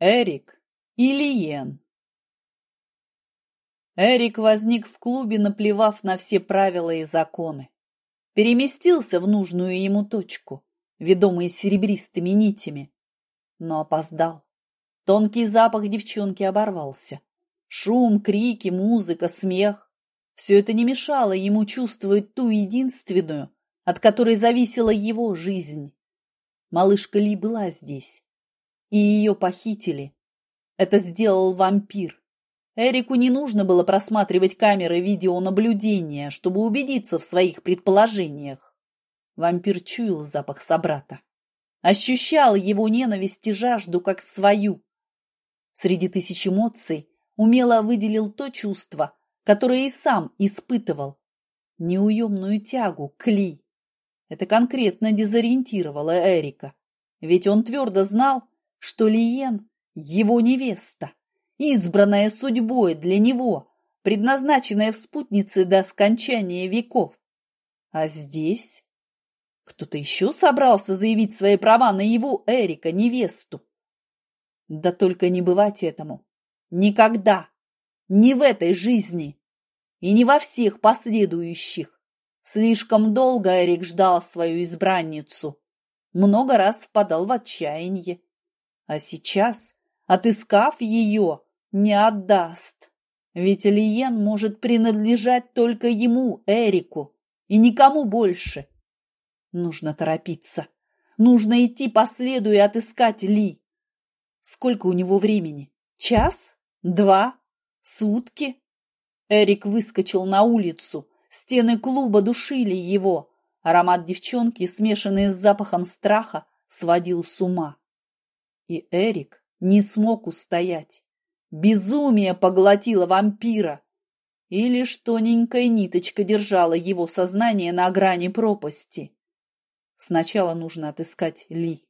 Эрик и Лиен. Эрик возник в клубе, наплевав на все правила и законы. Переместился в нужную ему точку, ведомый серебристыми нитями. Но опоздал. Тонкий запах девчонки оборвался. Шум, крики, музыка, смех. Все это не мешало ему чувствовать ту единственную, от которой зависела его жизнь. Малышка Ли была здесь, и ее похитили. Это сделал вампир. Эрику не нужно было просматривать камеры видеонаблюдения, чтобы убедиться в своих предположениях. Вампир чуял запах собрата. Ощущал его ненависть и жажду как свою. Среди тысяч эмоций умело выделил то чувство, которое и сам испытывал. Неуемную тягу к Ли. Это конкретно дезориентировало Эрика. Ведь он твердо знал, что Лиен – его невеста, избранная судьбой для него, предназначенная в спутнице до скончания веков. А здесь кто-то еще собрался заявить свои права на его Эрика, невесту. Да только не бывать этому. Никогда. Не в этой жизни. И не во всех последующих. Слишком долго Эрик ждал свою избранницу. Много раз впадал в отчаяние. А сейчас, отыскав ее, не отдаст. Ведь Лиен может принадлежать только ему, Эрику, и никому больше. Нужно торопиться. Нужно идти по следу и отыскать Ли. Сколько у него времени? Час? Два? Сутки? Эрик выскочил на улицу. Стены клуба душили его. Аромат девчонки, смешанный с запахом страха, сводил с ума. И Эрик не смог устоять. Безумие поглотило вампира. И лишь тоненькая ниточка держала его сознание на грани пропасти. Сначала нужно отыскать Ли.